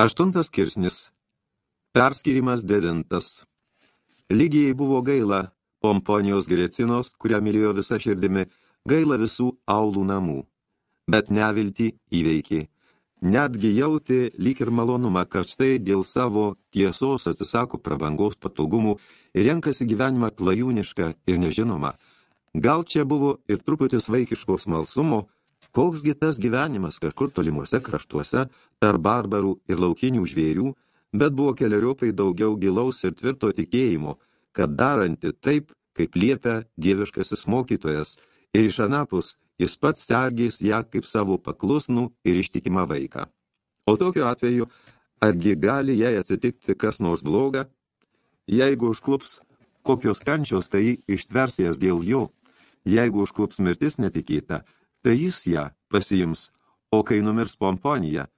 Aštuntas kirsnis. Perskirimas dedintas. Lygiai buvo gaila Pomponijos Grecinos, kurią mylėjo visa širdimi, gaila visų aulų namų. Bet nevilti įveikė. Netgi jautė lyg ir malonumą, kad štai dėl savo tiesos atsisako prabangos patogumų ir renkasi gyvenimą klajūnišką ir nežinomą. Gal čia buvo ir truputis vaikiško smalsumo, koksgi tas gyvenimas kažkur tolimuose kraštuose, tarp barbarų ir laukinių žvėrių, bet buvo keliariopai daugiau gilaus ir tvirto tikėjimo, kad daranti taip, kaip liepia dieviškasis mokytojas, ir iš anapus jis pats sergės ją kaip savo paklusnų ir ištikimą vaiką. O tokiu atveju, argi gali jai atsitikti kas nors bloga? Jeigu užklups kokios kančios, tai ištvers jas dėl jo. Jeigu užklups mirtis netikėta, tai jis ją pasiims, o kai numirs pomponija,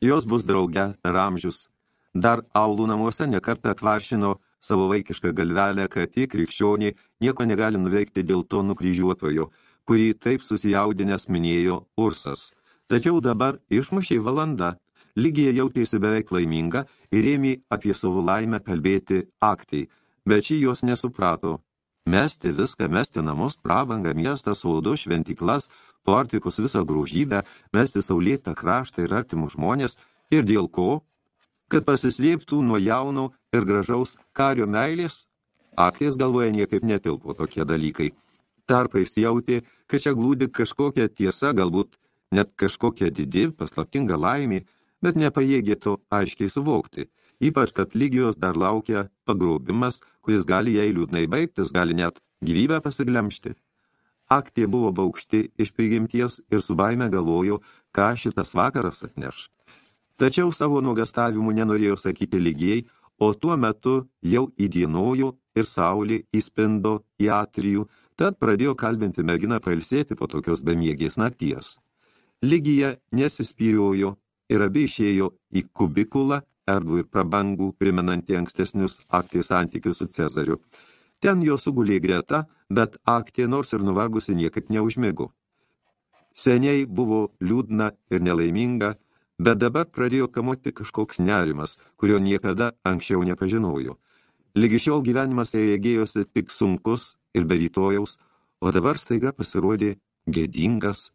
jos bus drauge ramžius, Dar aulų namuose nekartą atvaršino savo vaikišką galvelę, kad tie krikščionį nieko negali nuveikti dėl to nukryžiuotojo, kurį taip susijaudinęs minėjo Ursas. Tačiau dabar išmušiai valanda, lygiai jautėsi beveik laiminga ir ėmė apie savo laimę kalbėti aktai, bet šį jos nesuprato. Mesti viską, mesti namus, prabangą, miestą, saudo, šventiklas, portikus visą grožybę, mesti saulėtą kraštą ir artimus žmonės, ir dėl ko kad pasislėptų nuo jauno ir gražaus kario meilės? Akties galvoje niekaip netilpo tokie dalykai. Tarpais jautė, kad čia glūdi kažkokia tiesa, galbūt net kažkokia didi, paslaptinga laimė, bet nepajėgė to aiškiai suvokti. Ypač, kad lygijos dar laukia pagrobimas, kuris gali jai liūdnai baigtis, gali net gyvybę pasiglemšti. Aktė buvo baukšti iš prigimties ir su baime galvojo, ką šitas vakaras atneš. Tačiau savo nuogastavimų nenorėjo sakyti lygiai, o tuo metu jau įdienojo ir saulė įspindo į atrijų, tad pradėjo kalbinti merginą pailsėti po tokios bemiegės nakties. Lygija nesispyriojo ir abi išėjo į kubikulą, erdvų ir prabangų, primenantį ankstesnius aktės santykius su Cezariu. Ten jo sugulė greta, bet aktė nors ir nuvargusi niekaip neužmigo. Seniai buvo liūdna ir nelaiminga, Bet dabar pradėjo kamuoti kažkoks nerimas, kurio niekada anksčiau nepažinojo. Lygi šiol gyvenimas ėjėgėjosi tik sunkus ir be rytojaus, o dabar staiga pasirodė gėdingas.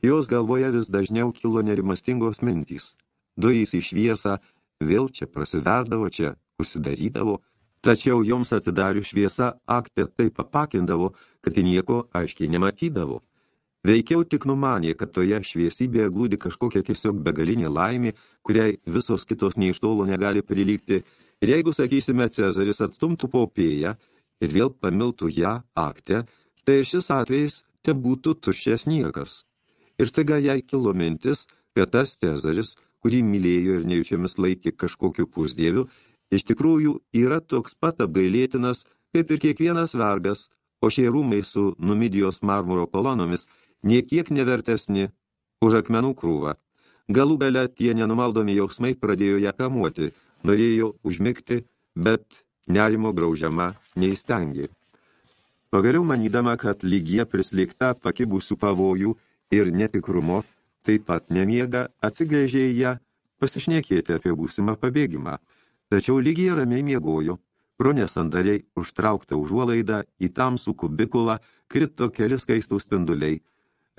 Jos galvoje vis dažniau kilo nerimastingos mintys. Durys į šviesą vėl čia prasiverdavo, čia užsidarydavo, tačiau joms atidarių šviesą aktė taip apakindavo, kad nieko aiškiai nematydavo. Veikiau tik numanė, kad toje šviesybėje glūdi kažkokia tiesiog begalinė laimė, kuriai visos kitos nei iš tolo negali prilygti. Ir jeigu, sakysime, Cezaris atstumtų popėją ir vėl pamiltų ją aktę, tai šis atvejais te būtų tuščias niekas. Ir staiga jai kilo mintis, kad tas Cezaris, kurį mylėjo ir nejučiamis laikė kažkokiu pusdieviu, iš tikrųjų yra toks pat apgailėtinas, kaip ir kiekvienas vergas, o šie rūmai su Numidijos marmuro kolonomis – niekiek nevertesni už akmenų krūvą. Galų gale tie nenumaldomi jausmai pradėjo ją kamuoti, norėjo užmigti, bet nerimo graužiama neįstengė. Pagaliau manydama, kad lygie prislėgta pakibusių pavojų ir netikrumo, taip pat nemiega, atsigrėžė į ją pasišnekėti apie būsimą pabėgimą. Tačiau lygiai ramiai miegojo. Pro nesandariai užtrauktą užuolaidą į tamsų kubikulą krito keli skaistų spinduliai,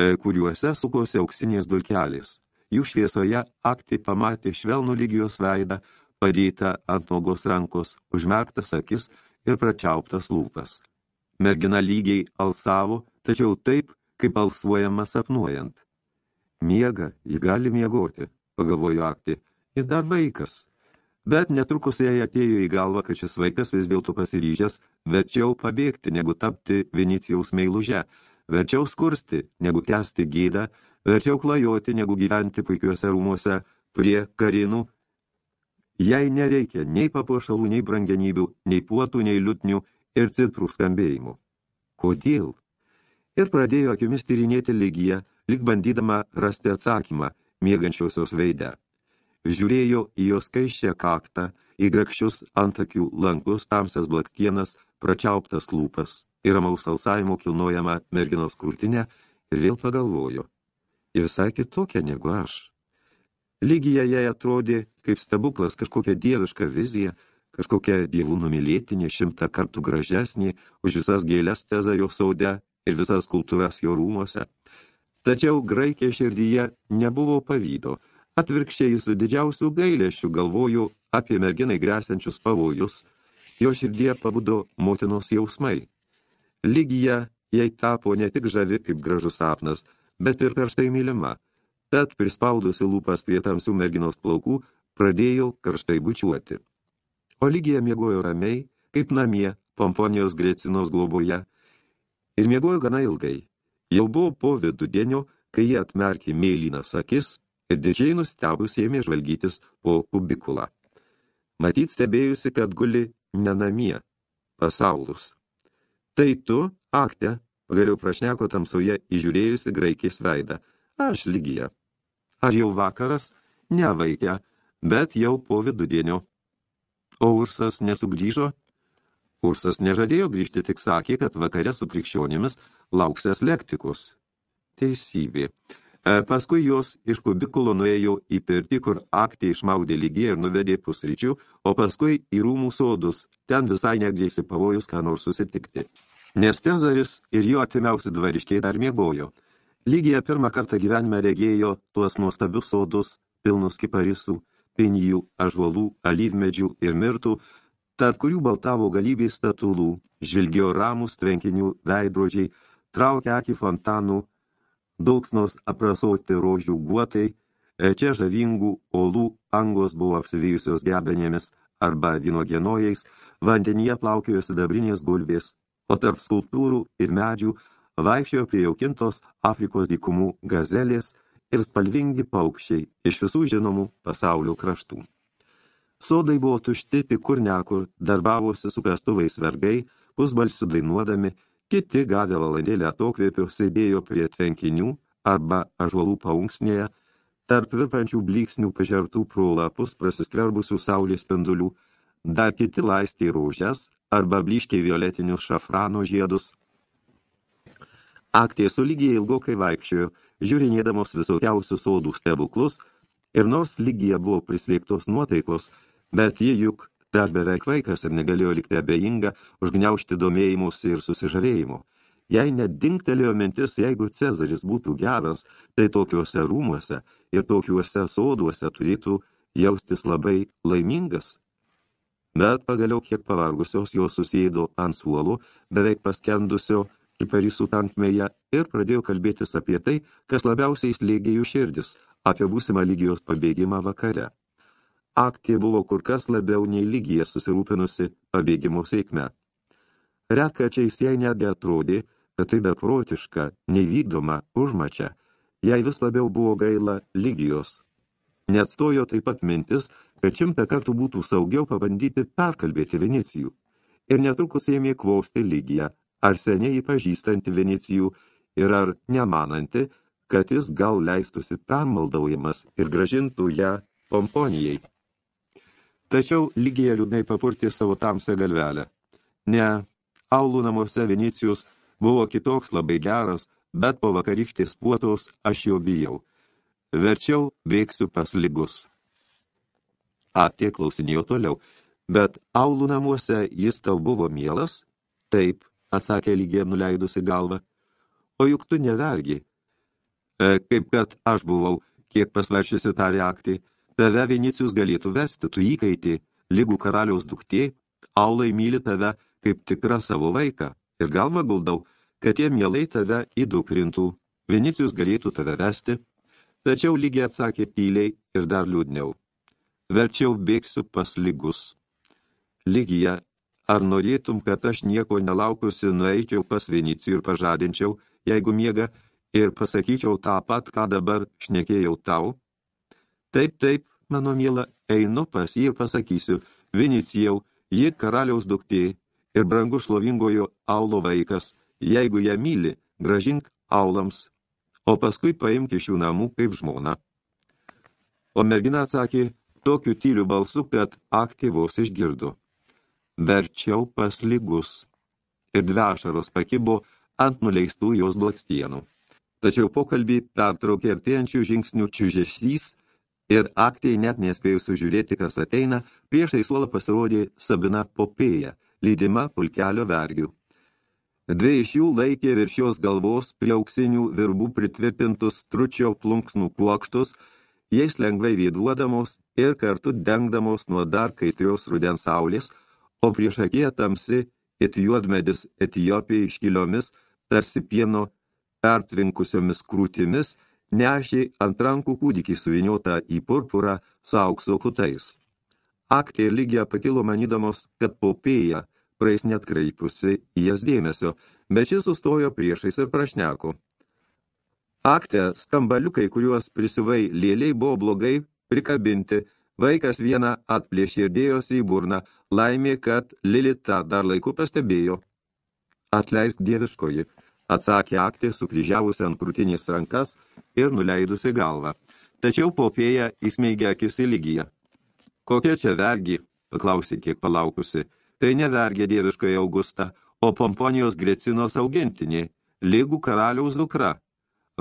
E, kuriuose sukosi auksinės dulkelės. Jų šviesoje aktai pamatė švelnų lygijos veidą, padėtą ant nogos rankos, užmerktas akis ir pračiauptas lūpas. Mergina lygiai alsavo, tačiau taip, kaip alsuojama sapnuojant. Miega, ji gali miegoti, pagalvojo aktai, ir dar vaikas. Bet netrukus jai atėjo į galvą, kad šis vaikas vis dėlto pasiryžęs verčiau pabėgti, negu tapti Venicijaus meiluže, Verčiau skursti, negu kesti gydą, verčiau klajoti, negu gyventi puikiuose rūmuose prie karinų. Jai nereikia nei papuošalų, nei brangenybių, nei puotų, nei liutnių ir citrų skambėjimų. Kodėl? Ir pradėjo akimis tyrinėti lygiją, lyg bandydama rasti atsakymą miegančiausios veidę. Žiūrėjo į jos kaiščią kaktą, į grakščius antakių lankus, tamsias blakstienas, pračiauptas lūpas ir ramaus alsavimo kilnojama merginos krūtinę ir vėl pagalvojo. Ji visai kitokia negu aš. Lygija jai atrodė kaip stebuklas, kažkokia dieviška vizija, kažkokia dievų numylėtinė šimtą kartų gražesnė už visas gėlės Cezario saude ir visas kultūras jo rūmose. Tačiau graikė širdyje nebuvo pavydo. Atvirkščiai su didžiausių gailėšių galvoju apie merginai grėsiančius pavojus. Jo širdie pabudo motinos jausmai. Lygija jai tapo ne tik žavi kaip gražus sapnas, bet ir karštai mylima. Tad prispaudusi lūpas prie tamsių merginos plaukų, pradėjo karštai bučiuoti. O Lygija miegojo ramiai, kaip namie, Pomponijos Grecinos globoje, ir miegojo gana ilgai. Jau buvo po vidudienio, kai jie atmerkė mėlynas akis ir didžiai nustebus ėmė žvalgytis po kubikulą. Matyt stebėjusi, kad guli nenamie, pasaulus. Tai tu, akte, pagaliau prašneko tamsoje įžiūrėjusi graikės veidą. Aš lygija. Ar jau vakaras? Ne vaikia, bet jau po vidudienio. O Ursas nesugryžo? Ursas nežadėjo grįžti, tik sakė, kad vakare su krikščionimis lauksės lektikus. Teisybė. E, paskui jos iš kubikulo nuėjo į pirtį, kur aktė išmaudė lygiai ir nuvedė pusryčių, o paskui į rūmų sodus, ten visai negrėsi pavojus, ką nors susitikti. Nes Cezaris ir jo atimiausi dvariškiai dar miegojo. Lygija pirmą kartą gyvenime regėjo tuos nuostabius sodus, pilnus kiparisų, pinijų, ažuolų, alyvmedžių ir mirtų, tarp kurių baltavo galybė statulų, žvilgėjo ramus tvenkinių veidrodžiai, traukia akį fontanų, dulksnos aprasoti rožių guotai, e, čia žavingų olų angos buvo apsivyjusios gebenėmis arba vynogienojais, vandenyje plaukėjo sidabrinės gulbės, o tarp skulptūrų ir medžių vaikščiojo prie jaukintos Afrikos dykumų gazelės ir spalvingi paukščiai iš visų žinomų pasaulio kraštų. Sodai buvo tušti, tik kur nekur, darbavosi su kastuvais vergai, pusbalsių dainuodami, kiti gavę valandėlę atokvėpio sėdėjo prie tvenkinių arba ažuolų paunksnėje, tarp virpančių blyksnių pažertų pro lapus prasiskverbusių saulės spindulių, dar kiti laistė rožes arba blyškiai violetinius šafrano žiedus. Aktė sulygiai ilgokai vaikščiojo, žiūrinėdamos visokiausių sodų stebuklus, ir nors lygija buvo prislėgtos nuotaikos, Bet ji juk dar beveik vaikas ir negalėjo likti abejinga, užgniaušti domėjimus ir susižavėjimo. Jei net dingtelėjo mintis, jeigu Cezaris būtų geras, tai tokiuose rūmuose ir tokiuose soduose turėtų jaustis labai laimingas. Bet pagaliau kiek pavargusios jos susėdo ant suolo, beveik paskendusio kiparisų tankmėje ir pradėjo kalbėtis apie tai, kas labiausiai slėgė jų širdis, apie būsimą lygijos pabėgimą vakare. Aktė buvo kur kas labiau nei lygija susirūpinusi pabėgimo sėkme. Retkačiais jai netgi atrodė, kad tai beprotiška, nevykdoma užmačia, jai vis labiau buvo gaila lygijos. Neatstojo taip pat mintis, kad šimtą kartų būtų saugiau pabandyti perkalbėti Venicijų. Ir netrukus ėmė kvausti lygiją, ar seniai pažįstanti Venicijų ir ar nemananti, kad jis gal leistusi permaldaujamas ir gražintų ją pomponijai. Tačiau lygiai liūdnai papurtė savo tamsę galvelę. Ne, aulų namuose Vinicijus buvo kitoks labai geras, bet po vakarykštės puotos aš jo bijau. Verčiau veiksiu pas lygus. Aptie klausinėjo toliau, bet aulų namuose jis tau buvo mielas? Taip, atsakė lygiai nuleidusi galvą. O juk tu nevergi. E, kaip kad aš buvau, kiek pasvaršiusi tą reaktį, Tave Vinicijus galėtų vesti, tu įkaitį, lygų karaliaus duktė, aulai myli tave kaip tikrą savo vaiką. Ir galva guldau, kad jie mielai tave įdukrintų, Vinicijus galėtų tave vesti. Tačiau lygiai atsakė tyliai ir dar liūdniau. Verčiau bėgsiu pas lygus. Lygija, ar norėtum, kad aš nieko nelaukusi nueičiau pas Vinicijų ir pažadinčiau, jeigu miega, ir pasakyčiau tą pat, ką dabar šnekėjau tau? Taip, taip, mano miela, einu pas jį ir pasakysiu, Vinicijau, ji karaliaus duktė ir brangu šlovingojo aulo vaikas, jeigu ją myli, gražink aulams, o paskui paimk iš jų namų kaip žmona. O mergina atsakė tokiu tyliu balsu, kad aktyvos išgirdo. Verčiau pas lygus. Ir dvešaros pakibo ant nuleistų jos blakstienų. Tačiau pokalbį pertraukė artėjančių žingsnių čiužesys ir aktai net nespėjus sužiūrėti, kas ateina, priešai suolą pasirodė Sabina Popėja, lydima pulkelio vergių. Dvi iš jų laikė virš jos galvos prie auksinių virbų pritvirtintus tručio plunksnų kuokštus, jais lengvai vėduodamos ir kartu dengdamos nuo dar kaitrios rudens saulės, o prieš akiją tamsi it juodmedis Etijopija iškiliomis, tarsi pieno pertvinkusiomis krūtimis, nešė ant rankų kūdikį suviniotą į purpurą su aukso kutais. Aktė ir lygija pakilo manydamos, kad popėja praeis net kreipusi į jas dėmesio, bet šis sustojo priešais ir prašneko. Akte skambaliukai, kuriuos prisivai lėliai, buvo blogai prikabinti, vaikas vieną atplėšė ir dėjosi į burną, laimė, kad Lilita dar laiku pastebėjo. Atleisk dieviškoji, atsakė aktė, sukryžiavusi ant krūtinės rankas ir nuleidusi galvą. Tačiau popėja įsmeigė akis į lygiją. Kokia čia vergi, paklausė kiek palaukusi. Tai nevergė dieviškoje Augusta, o Pomponijos Grecinos augintinė, lygų karaliaus dukra.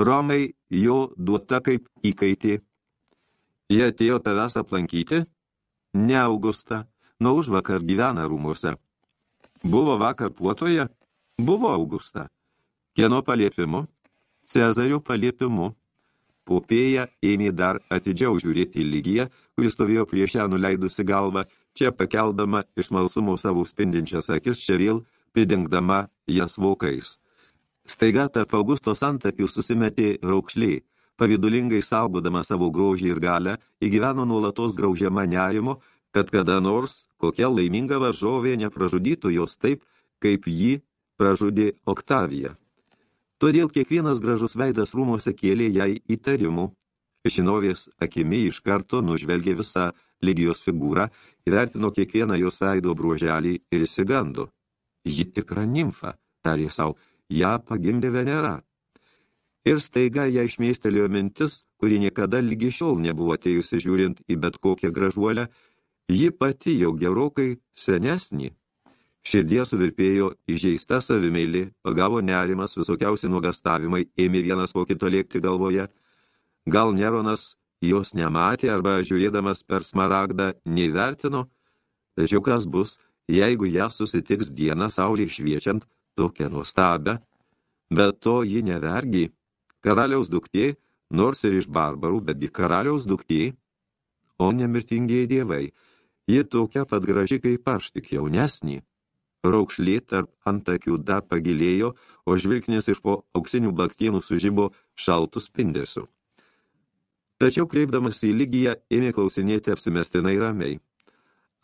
Romai jo duota kaip įkaitė. Jie atėjo tavęs aplankyti? Ne Augusta, nuo už vakar gyvena rūmuose. Buvo vakar puotoje? Buvo Augusta. Kieno paliepimu? Cezario paliepimu. Popėja ėmė dar atidžiau žiūrėti į lygiją, kuris stovėjo prieš ją nuleidusi galvą, čia pakeldama iš smalsumo savo spindinčias akis, čia vėl pridengdama jas vokais. Staiga tarp Augusto santakių susimetė raukšliai, pavidulingai saugodama savo grožį ir galę, įgyveno nuolatos graužiama nerimo, kad kada nors kokia laiminga varžovė nepražudytų jos taip, kaip jį pražudė Oktavija. Todėl kiekvienas gražus veidas rūmose kėlė jai įtarimų. Žinovės akimi iš karto nužvelgė visą lygijos figūrą, įvertino kiekvieną jos veido bruoželį ir įsigando. Ji tikra nimfa, tarė savo, ją pagimdė Venera. Ir staiga ją išmėstelėjo mintis, kuri niekada lygi šiol nebuvo atėjusi žiūrint į bet kokią gražuolę, ji pati jau gerokai senesnį. Širdie suvirpėjo įžeista savimeilį, pagavo nerimas, visokiausi nuogastavimai, ėmė vienas po kito lėkti galvoje. Gal Neronas jos nematė arba žiūrėdamas per smaragdą neįvertino, tačiau kas bus, jeigu ją susitiks dieną saulė šviečiant tokią nuostabę, bet to ji nevergi, karaliaus duktė, nors ir iš barbarų, betgi karaliaus duktė, o nemirtingieji dievai, ji tokia pat graži kaip aš, tik jaunesnį. Raukšlė tarp antakių dar pagilėjo, o žvilgsnis iš po auksinių blakstienų sužybo šaltų spindesių. Tačiau kreipdamas į lygiją ėmė klausinėti apsimestinai ramiai.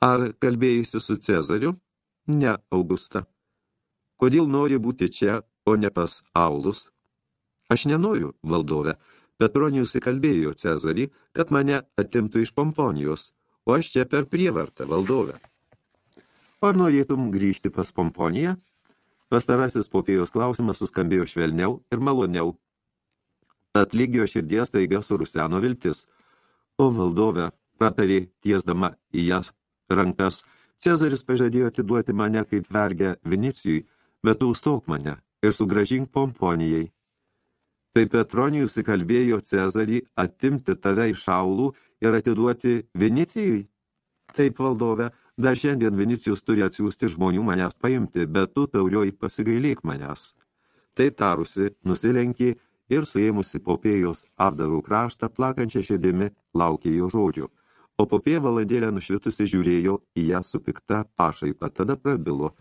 Ar kalbėjusi su Cezariu? Ne, Augusta. Kodėl nori būti čia, o ne pas Aulus? Aš nenoriu, valdove, Petronijus įkalbėjo Cezarį, kad mane atimtų iš Pomponijos, o aš čia per prievartą, valdove. Ar norėtum grįžti pas Pomponiją? Pastarasis popėjos klausimas suskambėjo švelniau ir maloniau. Atlygio širdies taiga suruseno viltis. O valdove, pratarė tiesdama į jas rankas, Cezaris pažadėjo atiduoti mane kaip vergę Vinicijui, bet tu stok mane ir sugražink Pomponijai. Tai Petronijus įkalbėjo Cezarį atimti tave iš šaulų ir atiduoti Vinicijui? Taip, valdove, Dar šiandien Vinicijus turi atsiųsti žmonių manęs paimti, bet tu, taurioji, pasigailėk manęs. Taip tarusi, nusilenkė ir suėmusi popėjos apdarų kraštą, plakančią širdimi laukė jo žodžių. O popėja valandėlę nušvitusi žiūrėjo į ją su pikta pašaipa, tada prabilo.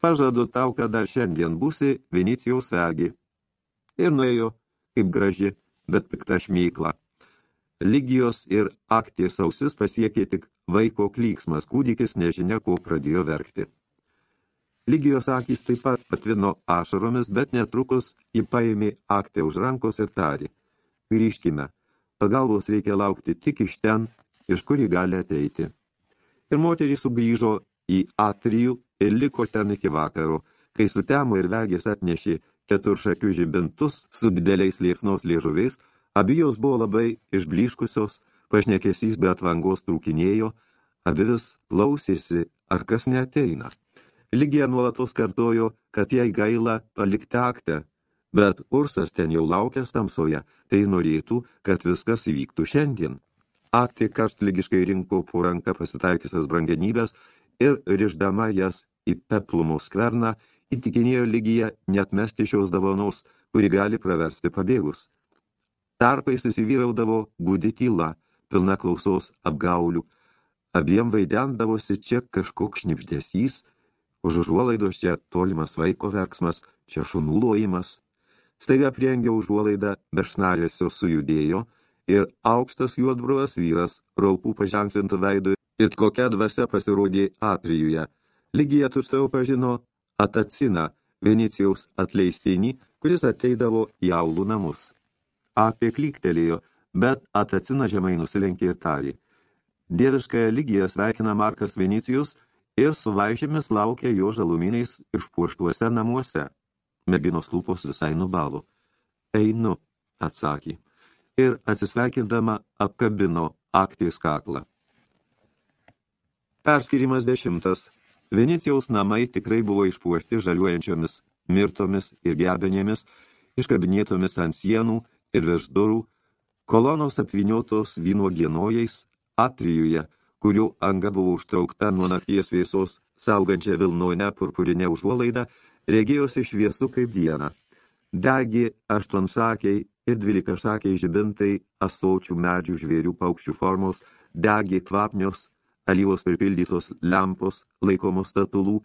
Pažadu tau, kad dar šiandien būsi Vinicijaus vergi. Ir nuėjo, kaip graži, bet pikta šmykla. Lygijos ir aktės ausis pasiekė tik vaiko klyksmas, kūdikis nežinia, ko pradėjo verkti. Lygijos akys taip pat patvino ašaromis, bet netrukus jį paėmė aktę už rankos ir tarė. Grįžkime, pagalbos reikia laukti tik iš ten, iš kur jį gali ateiti. Ir moterys sugrįžo į atrijų ir liko ten iki vakaro, kai sutemo ir vergės atnešė keturšakių žibintus su dideliais liepsnos liežuviais, Abijos buvo labai išbliškusios, pašnekesys be atvangos trūkinėjo, abi vis klausėsi, ar kas neateina. Lygija nuolatos kartojo, kad jai gaila palikti aktę, bet Ursas ten jau laukęs tamsoje, tai norėtų, kad viskas įvyktų šiandien. Aktė karštlygiškai rinko po ranką pasitaikysias brangenybės ir riždama jas į peplumų skverną, įtikinėjo lygyje netmesti šios davonos, kuri gali praversti pabėgus. Tarpais įsivyraudavo gudi tyla, pilna klausos apgaulių. Abiem vaidendavosi čia kažkoks šnipždesys, už užuolaidos čia tolimas vaiko verksmas, čia šunų lojimas. Staiga priengia užuolaidą, beršnarėsio sujudėjo ir aukštas juodbruvas vyras, raupų paženklintų veidų, it kokia dvasia pasirodė atrijuje. Lygija tuštau pažino Ataciną, Venecijaus atleistinį, kuris ateidavo į aulų namus. Apie klyktelėjo, bet Atacina žemai nusilenkė ir tarė. Dieviškąją lygiją sveikina Markas Venicijus ir su vaišėmis laukia jo žaluminiais išpuoštuose namuose. Merginos lūpos visai nubalo. Einu, atsakė. Ir atsisveikindama apkabino aktijos kaklą. Perskirimas dešimtas. Venecijaus namai tikrai buvo išpuošti žaliuojančiomis mirtomis ir gebenėmis, iškabinėtomis ant sienų ir virš durų, kolonos apviniotos vyno dienojais, atrijuje, kurių anga buvo užtraukta nuo nakties vėsos, saugančią Vilnone purpurinę užuolaidą, regėjosi šviesu kaip diena. Degi aštuonšakiai ir dvylikašakiai žibintai, asočių medžių žvėrių paukščių formos, degi kvapnios, alyvos pripildytos lempos, laikomos statulų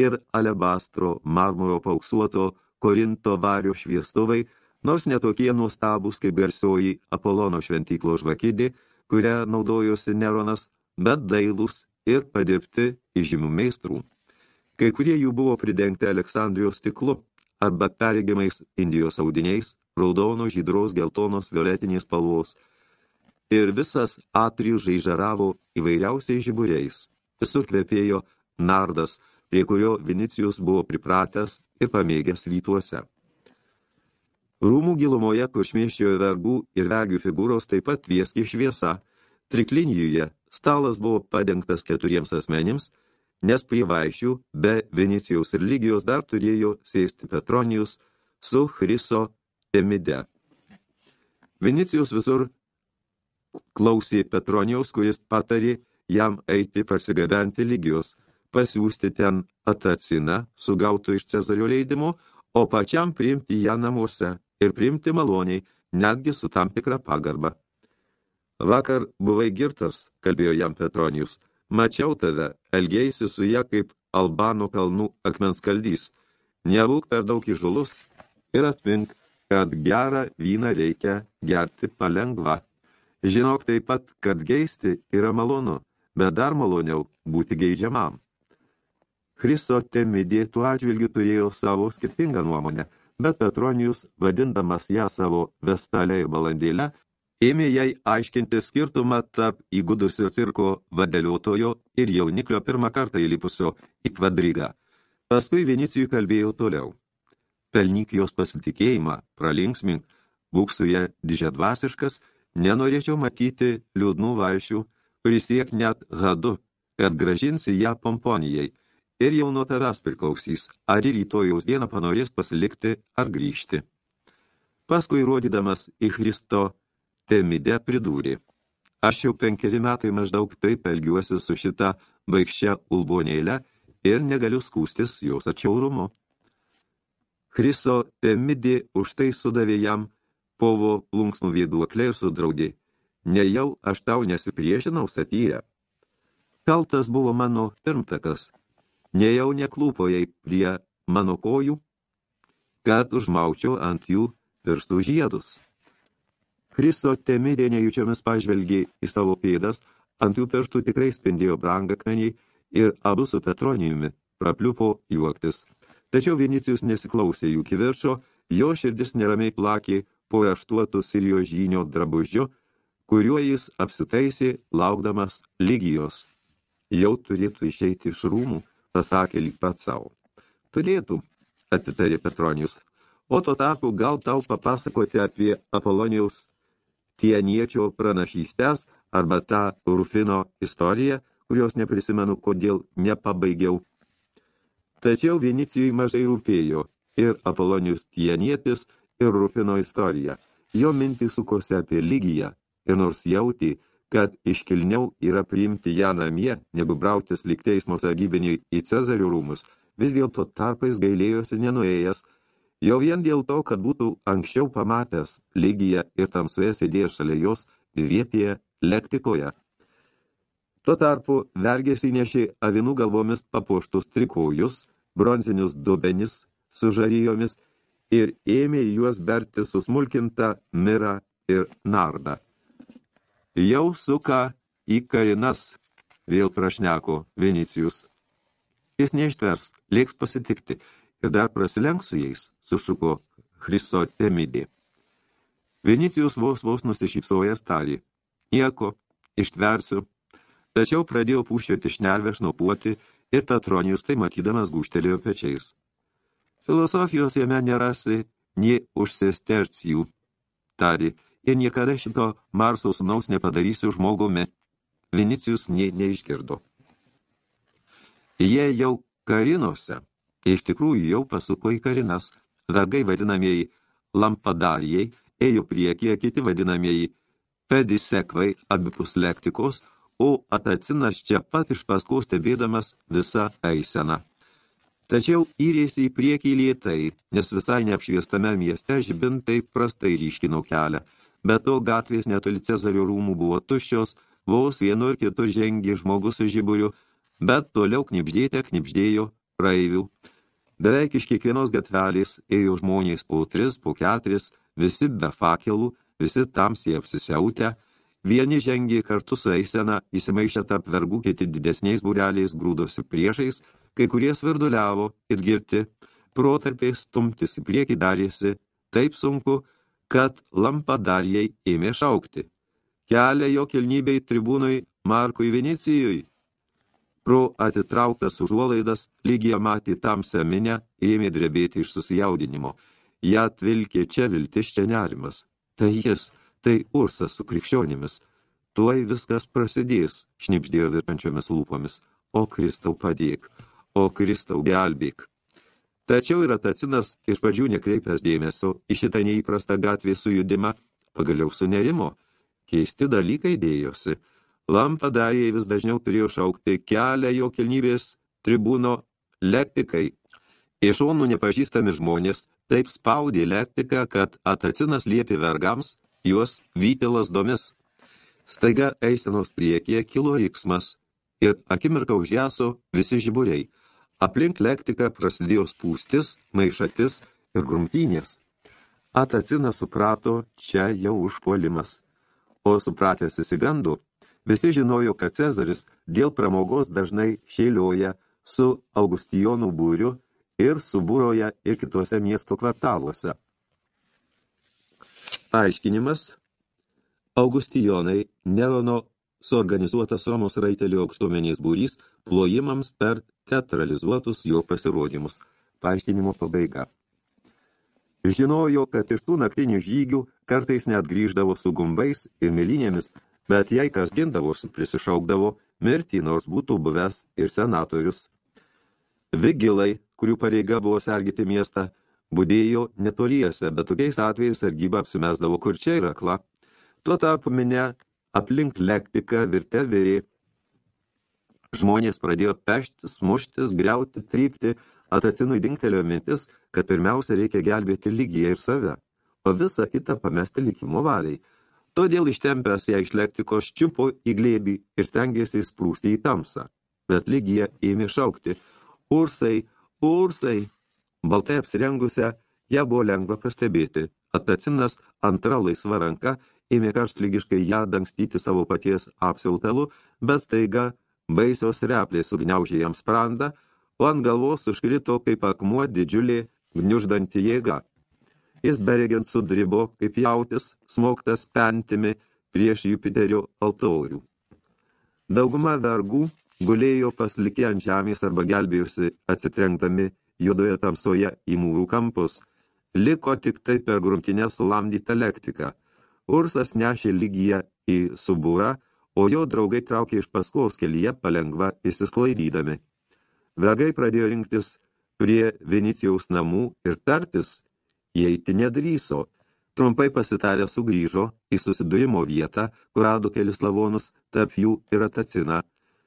ir alebastro marmuro pauksuoto korinto vario šviestuvai, nors netokie nuostabus kaip garsioji Apolono šventyklo žvakidė, kurią naudojosi Neronas, bet dailus ir padirbti įžymių meistrų. Kai kurie jų buvo pridengti Aleksandrijos stiklu arba perigimais Indijos audiniais, raudono, žydros, geltonos, violetinės spalvos – ir visas atrijų žaižaravo įvairiausiais žiburiais. Visur kvepėjo nardas, prie kurio Vinicijus buvo pripratęs ir pamėgęs rytuose. Rūmų gilumoje, kur šmėščiojo vergų ir vergių figūros, taip pat vieski šviesa. Triklinijoje stalas buvo padengtas keturiems asmenims, nes prie vaišių be Venicijaus ir lygijos dar turėjo sėsti Petronijus su Chriso Emide. Vinicijus visur klausė Petronijaus, kuris patarė jam eiti pasigabenti lygijos, pasiūsti ten ataciną, sugautų iš Cezario leidimo, o pačiam priimti ją namuose ir priimti maloniai, netgi su tam tikra pagarba. Vakar buvai girtas, kalbėjo jam Petronijus, mačiau tave, elgėsi su ją kaip Albano kalnų akmenskaldys, nebūk per daug įžulus ir atmink, kad gerą vyną reikia gerti palengva. Žinok taip pat, kad geisti yra malonu, bet dar maloniau būti geidžiamam. Christo temidė tuo atžvilgiu turėjo savo skirtingą nuomonę, bet Petronijus, vadindamas ją savo vestalę ir balandėlę, ėmė jai aiškinti skirtumą tarp įgudusio cirko vadeliuotojo ir jauniklio pirmą kartą įlipusio į kvadrigą. Paskui Vinicijui kalbėjo toliau. Pelnyk jos pasitikėjimą, pralinksmink, būk su ją dižedvasiškas Nenorėčiau matyti liūdnų vaišių, prisiek net hadu, kad gražinsi ją pomponijai ir jau nuo tavęs priklausys, ar rytojaus dieną panorės pasilikti ar grįžti. Paskui rodydamas į Christo temidę pridūrė. Aš jau penkeri metai maždaug taip elgiuosi su šita baigščia ulbonėlė ir negaliu skūstis jos atšiaurumu. Chriso temidė už tai sudavė jam povo plunksmų vėduoklę ir sudraudė. Nejau aš tau nesipriešinau satyrę. Kaltas buvo mano pirmtakas. Nejau neklūpo jai prie mano kojų, kad užmaučiau ant jų virstų žiedus. Kristo temidė nejučiomis pažvelgė į savo pėdas, ant jų pirštų tikrai spindėjo brangakmeniai ir abu su Petronijumi prapliupo juoktis. Tačiau Vinicijus nesiklausė jų kivirčio, jo širdis neramiai plakė po aštuotų Sirijos žynio drabužiu, kuriuo jis apsitaisė, laukdamas lygijos. Jau turėtų išeiti iš rūmų, pasakė lyg pat savo. Turėtų, atitarė Petronijus. O to tarpu gal tau papasakoti apie Apolonijaus tieniečio pranašystės arba tą Rufino istoriją, kurios neprisimenu, kodėl nepabaigiau. Tačiau Vinicijui mažai rūpėjo ir Apolonijus tienietis – ir Rufino istoriją. Jo mintį sukosi apie lygiją ir nors jautį, kad iškilniau yra priimti ją namie, negu brautis lyg teismo sargybiniui į Cezario rūmus, vis dėlto tarpais gailėjosi nenuėjęs, jau vien dėl to, kad būtų anksčiau pamatęs lygiją ir tamsoje sėdėjęs šalia jos vietėje lektikoje. Tuo tarpu vergės įnešė avinų galvomis papuoštus trikojus, bronzinius dubenis su žarijomis ir ėmė juos berti susmulkintą mirą ir nardą. Jau suka į karinas, vėl prašneko Vinicijus. Jis neištvers, lieks pasitikti ir dar prasilenks su jais, sušuko Chrysotemidė. Vinicijus vos vos nusišypsojęs tarė. Nieko, ištversiu. Tačiau pradėjo pūščioti šnelvę šnopuoti ir Petronijus tai matydamas gūštelėjo pečiais. Filosofijos jame nerasi nie užsistercijų, tarė, ir niekada šito Marso sūnaus nepadarysiu žmogumi. Vinicijus nie neišgirdo. Jie jau karinose, iš tikrųjų jau pasuko į karinas, vergai vadinamieji lampadarijai, ėjo priekyje kiti vadinamieji pedisekvai abipus lektikos, o atacinas čia pat iš paskos stebėdamas visą eiseną. Tačiau įrėsi į priekį lietai, nes visai neapšviestame mieste žibintai prastai ryškino kelią. Be to gatvės netoli Cezario rūmų buvo tuščios, vos vienu ir kitu žengė žmogus su žiburiu, bet toliau knipždėte knipždėjo praeivių. Beveik iš kiekvienos gatvelės ėjo žmonės po tris, po keturis, visi be fakelų, visi tamsiai apsisiautę, vieni žengė kartu su eisena, įsimaišę tarp vergų, kiti didesniais būreliais grūdosi priešais, kai kurie svirduliavo ir girti, protarpiais stumtis į priekį darėsi taip sunku, kad lampadarijai ėmė šaukti. Kelia jo kilnybei tribūnui Markui Vinicijui. Pro atitrauktas užuolaidas lygija matė tamsią minę ir ėmė drebėti iš susijaudinimo. Ja tvilkė čia viltis, čia nerimas. Tai jis, tai Ursas su krikščionimis. Tuoj viskas prasidės, šnipždėjo virpančiomis lūpomis. O Kristau padėk, o Kristau gelbėk. Tačiau ir Atacinas iš pradžių nekreipęs dėmesio į šitą neįprastą gatvės sujudimą, pagaliau sunerimo. Keisti dalykai dėjosi. Lampadariai vis dažniau turėjo šaukti kelią jo kilnybės tribūno lektikai. Iš šonų nepažįstami žmonės taip spaudė lektiką, kad Atacinas liepė vergams juos vyti lasdomis. Staiga eisenos priekyje kilo riksmas ir akimirką užjaso visi žiburiai – Aplink lektiką prasidėjo spūstis, maišatis ir grumtynės. Atacina suprato, čia jau užpuolimas. O supratęs įsigandų, visi žinojo, kad Cezaris dėl pramogos dažnai šėlioja su Augustijonų būriu ir subūroja ir kitose miesto kvartaluose. Aiškinimas Augustijonai Nerono suorganizuotas Romos raitelių aukštuomenės būrys plojimams per teatralizuotus jo pasirodymus. Paaiškinimo pabaiga. Žinojo, kad iš tų naktinių žygių kartais net grįždavo su gumbais ir milinėmis, bet jei kas gindavosi, prisišaukdavo mirtį, nors būtų buvęs ir senatorius. Vigilai, kurių pareiga buvo sergyti miestą, būdėjo netoliese, bet tokiais atvejais sargyba apsimesdavo, kur čia yra kla. Tuo tarpu minė aplink lektiką virte vėrė Žmonės pradėjo peštis, muštis, griauti, trypti, atacinui dingtelėjo mintis, kad pirmiausia reikia gelbėti lygiją ir save, o visą kitą pamesti likimo valiai. Todėl ištempęs ją iš lektikos čiupo į glėbį ir stengėsi įsprūsti į tamsą. Bet lygija ėmė šaukti, ursai, ursai. Baltai apsirengusią, ją buvo lengva pastebėti. Atacinas antra laisva ranka ėmė karštlygiškai ją dangstyti savo paties apsiautalu, bet staiga Baisios replės sugniaužė jam sprandą, o ant galvos užkrito kaip akmuo didžiulė gniuždanti jėga. Jis beregiant sudribo, kaip jautis, smoktas pentimi prieš Jupiterio altorių. Dauguma vergų gulėjo paslikė ant žemės arba gelbėjusi atsitrenkdami juodoje tamsoje į mūrų kampus. Liko tik tai per grumtinę sulamdytą lektiką. Ursas nešė lygiją į subūrą, o jo draugai traukė iš paskos kelyje palengva įsisklaidydami. Vergai pradėjo rinktis prie Venicijaus namų ir tartis, įeiti nedryso, Trumpai pasitarę sugrįžo į susidūrimo vietą, kur rado kelis lavonus, tarp jų ir atacina.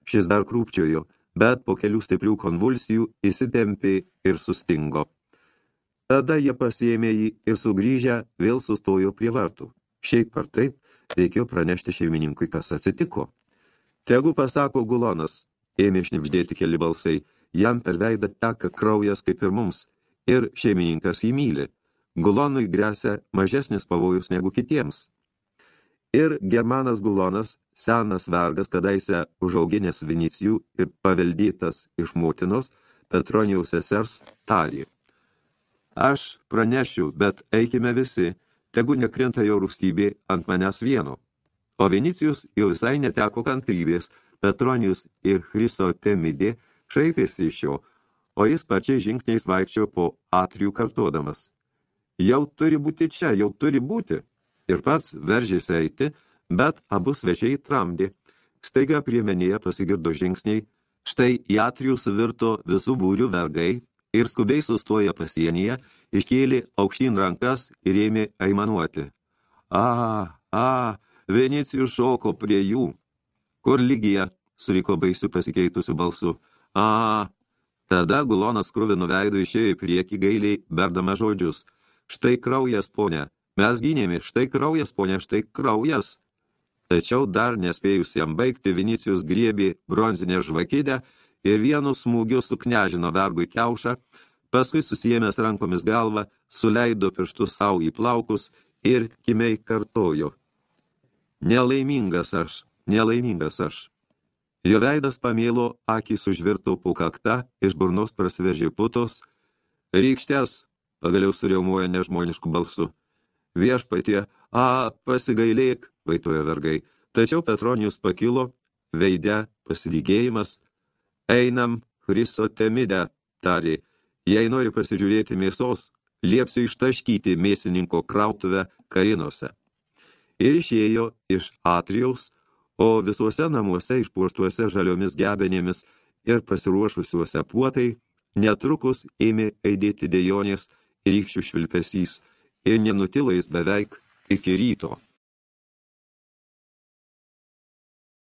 Šis dar krūpčiojo, bet po kelių stiprių konvulsijų įsitempė ir sustingo. Tada jie pasiėmė jį ir sugrįžę vėl sustojo prie vartų. Šiaip ar taip, reikėjo pranešti šeimininkui, kas atsitiko. Tegu pasako gulonas, ėmė šnipždėti keli balsai, jam per veidą teka kraujas kaip ir mums, ir šeimininkas jį myli. Gulonui grėsia mažesnis pavojus negu kitiems. Ir Germanas Gulonas, senas vergas, kadaise užauginęs Vinicijų ir paveldytas iš motinos, Petronijaus sesers, tarė. Aš pranešiu, bet eikime visi, tegu nekrinta jo rūstybė ant manęs vieno. O Vinicijus jau visai neteko kantrybės, Petronijus ir Chrysotemidė šaipėsi iš jo, o jis pačiai žingsniais vaikščio po atrijų kartodamas jau turi būti čia, jau turi būti. Ir pats veržėsi eiti, bet abu svečiai tramdė. Staiga priemenėje pasigirdo žingsniai, štai į atrijų suvirto visų būrių vergai ir skubiai sustoja pasienyje, iškėlė aukštyn rankas ir ėmė aimanuoti. A, a, Venicijus šoko prie jų. Kur lygija, suriko baisiu pasikeitusiu balsu. A, tada gulonas kruvinu veidu išėjo į priekį gailiai, berdama žodžius – Štai kraujas, ponė. Mes gynėme, štai kraujas, ponė, štai kraujas. Tačiau dar nespėjus jam baigti, Vinicijus griebė bronzinę žvakidę ir vienu smūgiu suknežino vergui kiaušą, paskui susijėmęs rankomis galvą, suleido pirštus savo į plaukus ir kimiai kartojo. Nelaimingas aš, nelaimingas aš. Jo veidas pamėlo, akis užvirto po kakta, iš burnos prasiveržė putos, rykštės pagaliau sureumoja nežmonišku balsu. Viešpatie, a, pasigailėk, vaitojo vergai. Tačiau Petronijus pakilo, veide pasilygėjimas. Einam, Chrysotemidę, tarė, jei nori pasižiūrėti mėsos, liepsiu ištaškyti mėsininko krautuvę karinose. Ir išėjo iš atrijaus, o visuose namuose išpuoštuose žaliomis gebenėmis ir pasiruošusiuose puotai netrukus ėmė aidėti dejonės rykščių švilpesys ir nenutilo jis beveik iki ryto.